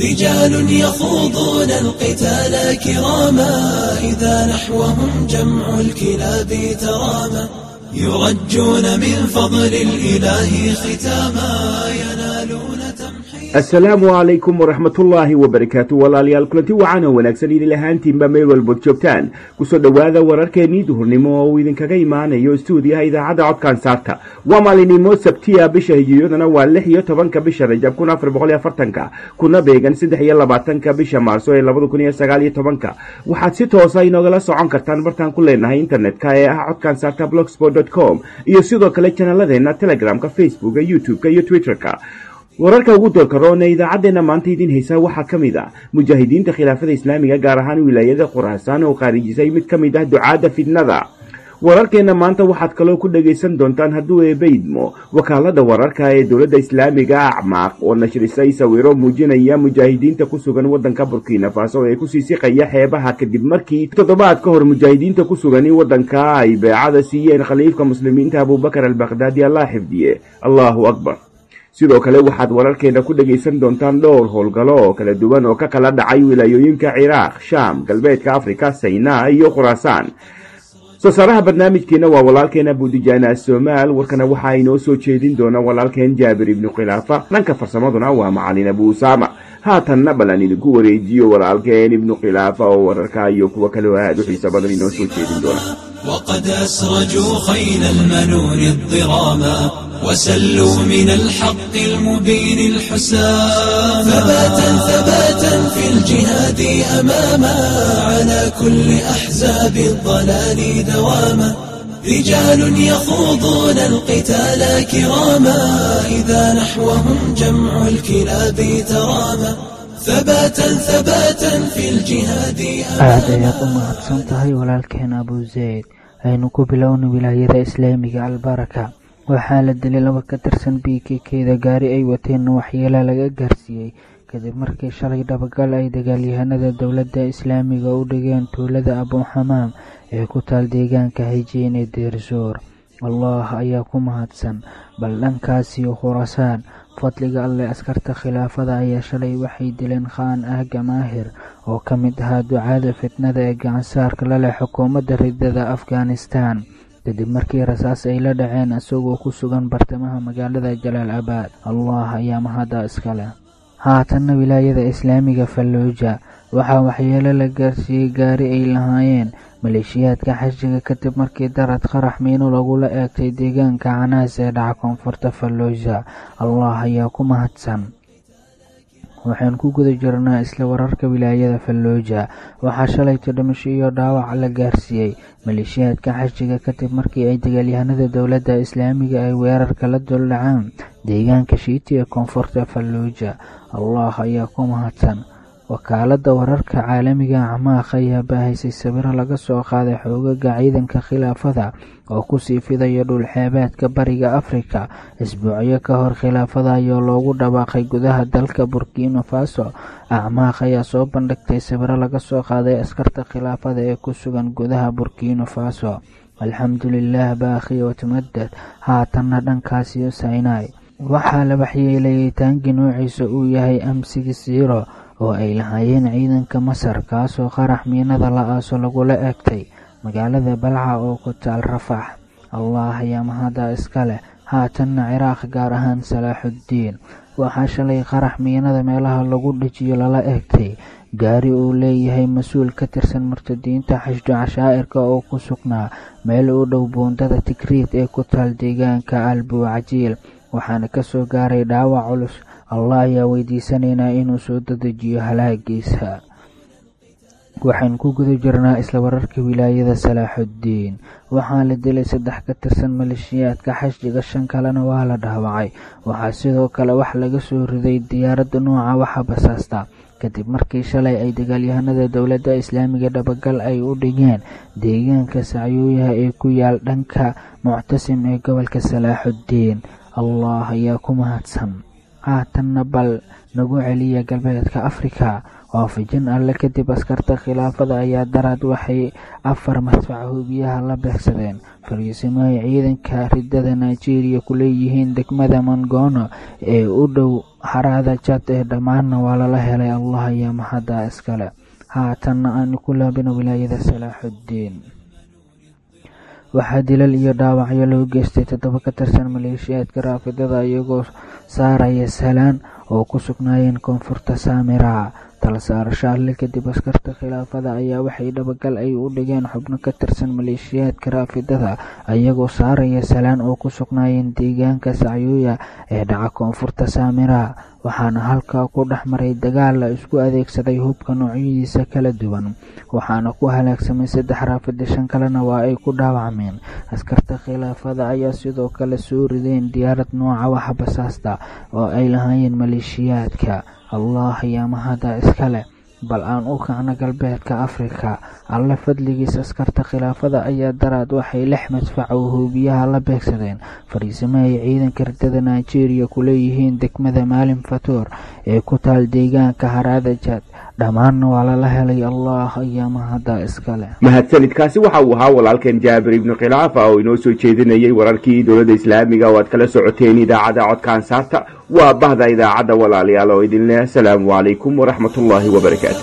رجال يخوضون القتال كراما إذا نحوهم جمع الكلاب تراما يرجون من فضل الإله ختاما. Asalaamu calaykum waraxmatullaahi wabarakaatu walaalayaal kulanti wacan oo wanaagsan idin lahaantiinba meel walbood joogtaan. Kusoo dhowaada wararkeennii duhurnimo oo uu idinkaga imaanayo stuudiyaha idaacadda codkan saarta. Waa maalinimo sabtiya bisha hijiriyadana waa lix iyo tobanka bisha rajab kun afar boqol iyo afartanka kuna beegan saddex iyo labaatanka bisha maarso ee labada kun iyo sagaal iyo tobanka. Waxaad si toosa inoogala socon kartaan bartaan ku leenahay internetka ee ah codkan saarta blogsport com iyo sidoo kale janaladeena telegramka facebooka youtube-ka iyo twitterka wararka ugu doorka roon ee idaacaddeenna maanta idiin haysa waxaa ka mid ah mujaahidiinta khilaafada islaamiga gaar ahaan wilaayada khuraasaan oo khaarijisay mid ka mid ah ducaadda fidnada wararkeenna maanta waxaad kaloo ku dhagaysan doontaan hadduu eebaydmo wakaalada wararka ee dowladda islaamiga acmaaq oo nashrisay sawiro muujinaya mujaahidiinta ku sugan waddanka burkina faso ee ku sii siqaya xeebaha kadib markii toddobaad ka hor mujaahidiinta ku sugani waddanka ay beecada siiyeen khaliifka muslimiinta abubakar albakhdadi allah xifdiye allahu akbar sidoo kale waxaad wararkeena ku dhagaysan doontaan dhowr howlgalo oo kala duwan oo ka kala dhacay wilaayooyinka ciraaq shaam galbeedka afrika saynaa iyo khuraasaan soo saaraha barnaamijkeena waa walaalkeena buudijaana somaal warkana waxaa inoo soo jeedin doona walaalkeen jaabir ibnu khilaafa. Dhanka farsamaduna waa macalin abu usaama. Haatanna bal aan idinku wareejiyo walaalkeen ibnu khilaafa oo wararka iyo kuwo kale oo aad u xiiso badan inoo soo jeedin doona وسلوا من الحق المبين الحسام. ثباتا ثباتا في الجهاد أماما على كل أحزاب الضلال دواما. رجال يخوضون القتال كراما إذا نحوهم جمع الكلاب تراما. ثباتا ثباتا في الجهاد أماما. أمهات سنتهي ولا الكين أبو زيد. أينكو بلون ولاية إسلامي البركة. Waxaa la dilay laba ka tirsan b k kda gaari ay wateenna waxyeela laga gaarsiiyey kadib markii shalay dhabagal ay dagaalyahanada dowladda islaamiga u dhigeen tuulada abuuxamaam ee ku taal deegaanka hajiin ee deersoor allah ayaa ku mahadsan. Bal dhankaasiyo khurasaan. Fadliga alleh askarta khilaafada ayaa shalay waxay dileen khaan ahga maahir oo ka mid ahaa ducaada fitnada ee gacansaarka la leh xukuumadda ridada afghanistan kadib markii rasaas ay la dhaceen isagoo ku sugan bartamaha magaalada jalaal abaad allah ayaa mahadda iska leh. Haatanna wilaayada islaamiga fallooja waxaa waxyeelo la gaarsiiyey gaari ay lahaayeen. Maleeshiyaadka xajiga kadib markii darad qarax miino lagula eegtay deegaanka canaas ee dhaca koonfurta fallooja allah ayaa ku mahadsan waxaan ku guda jirnaa isla wararka wilaayada fallooja waxaa shalayta dhimasho iyo dhaawac la gaarsiiyey maleeshiyaadka xajiga kadib markii ay dagaalyahanada dowladda islaamiga ay weerarka la duldhacaan deegaanka shiiti ee koonfurta fallooja allah ayaa ku mahadsan wakaaladda wararka caalamiga acmaaq ayaa baahaysay sawiro laga soo qaaday xoogaga ciidanka khilaafada oo ku sii fidaya dhulxeebeedka bariga afrika. Isbuucyo ka hor khilaafada ayaa loogu dhawaaqay gudaha dalka burkina faso. Acmaaq ayaa soo bandhigtay sawiro laga soo qaaday askarta khilaafada ee ku sugan gudaha burkina faso. Alxamdulilah baakhi watamadad haatanna dhankaasiyo saynai waxaa la waxyeelayay taangi noociisa uu yahay amsigi siiro oo ay lahaayeen ciidanka masar kaasoo qarax miinada la aaso lagula eegtay magaalada balca oo ku taal rafax allah ayaa mahadda iska leh haatanna ciraaq gaar ahaan salaaxuddiin waxaa shalay qarax miinada meelaha lagu dhejiyo lala eegtay. Gaari uu leeyahay mas'uul ka tirsan murtadiinta xashdu cashaa'irka oo ku sugnaa meel u dhow buundada tigriid ee ku taal deegaanka albuucajiil waxaana ka soo gaaray dhaawac culus allah ayaa weydiisanaynaa inuu soo dadejiyo halaagiisa. Waxaan ku guda jirnaa isla wararka wilaayada salaaxuddiin waxaa la dilay saddex ka tirsan maleeshiyaadka xashdiga shan kalena waa la dhaawacay. Waxaa sidoo kale wax laga soo riday diyaaradda nooca waxa basaasta. Kadib markii shalay ay dagaalyahanada dowladda islaamiga dhabagal ay u dhigeen deegaanka sacyuuyaha ee ku yaal dhanka muctasim ee gobolka salaaxuddiin allah ayaa ku mahadsan haatanna bal nagu celiya galbeedka afrika. Waafajin alle kadib askarta khilaafada ayaa daraad waxay afar madfac hubiyaha la beegsadeen. Fariisimo ay ciidanka ridada nigeria ku leeyihiin degmada mongono ee u dhow haraada jad ee dhammaanna waa lala helay allah ayaa mahadda iskale. Haatanna aanu ku laabino wilaayada salaaxuddiin waxaa dilal iyo dhaawacyo loo geystay toddoba ka tirsan maleeshiyaadka raafidada iyagoo saaraya salaan oo ku sugnaayeen koonfurta saamira talsaarasho alle kadib askarta khilaafada ayaa waxay dhabagal ay u dhigeen xubno ka tirsan maleeshiyaadka raafidada iyagoo saaraya salaan oo ku sugnaayeen deegaanka sacyuuya ee dhaca koonfurta saamira waxaana halkaa ku dhex maray dagaal la isku adeegsaday hubka noocyadiisa kala duwan waxaana ku halaagsamay saddex raafida shan kalena waa ay ku dhaawacmeen. Askarta khilaafada ayaa sidoo kale soo rideen diyaarad nooca waxa basaasta oo ay lahaayeen maleeshiyaadka allah ayaa mahadda iska leh. Bal aan u kacno galbeedka afrika alle fadligiis askarta khilaafada ayaa daraad waxay lix madfac oo huubiyaha la beegsadeen. Fariisimo ay ciidanka ridada nigeria ku leeyihiin degmada maalin fatoor ee ku taal deegaanka haraada jad dhammaanna waa lala helay allah ayaa mahadda iska leh mahadsanidkaasi waxa uu ahaa walaalkeen jaabir ibnu khilaafa oo inoo soo jeedinayay wararkii dowladda islaamiga. Oo aad kala socoteen idaacadda codka ansaarta waa bahda idaacadda walaalayaal oo idin leh asalaamu calaykum waraxmat ullaahi wabarakaatu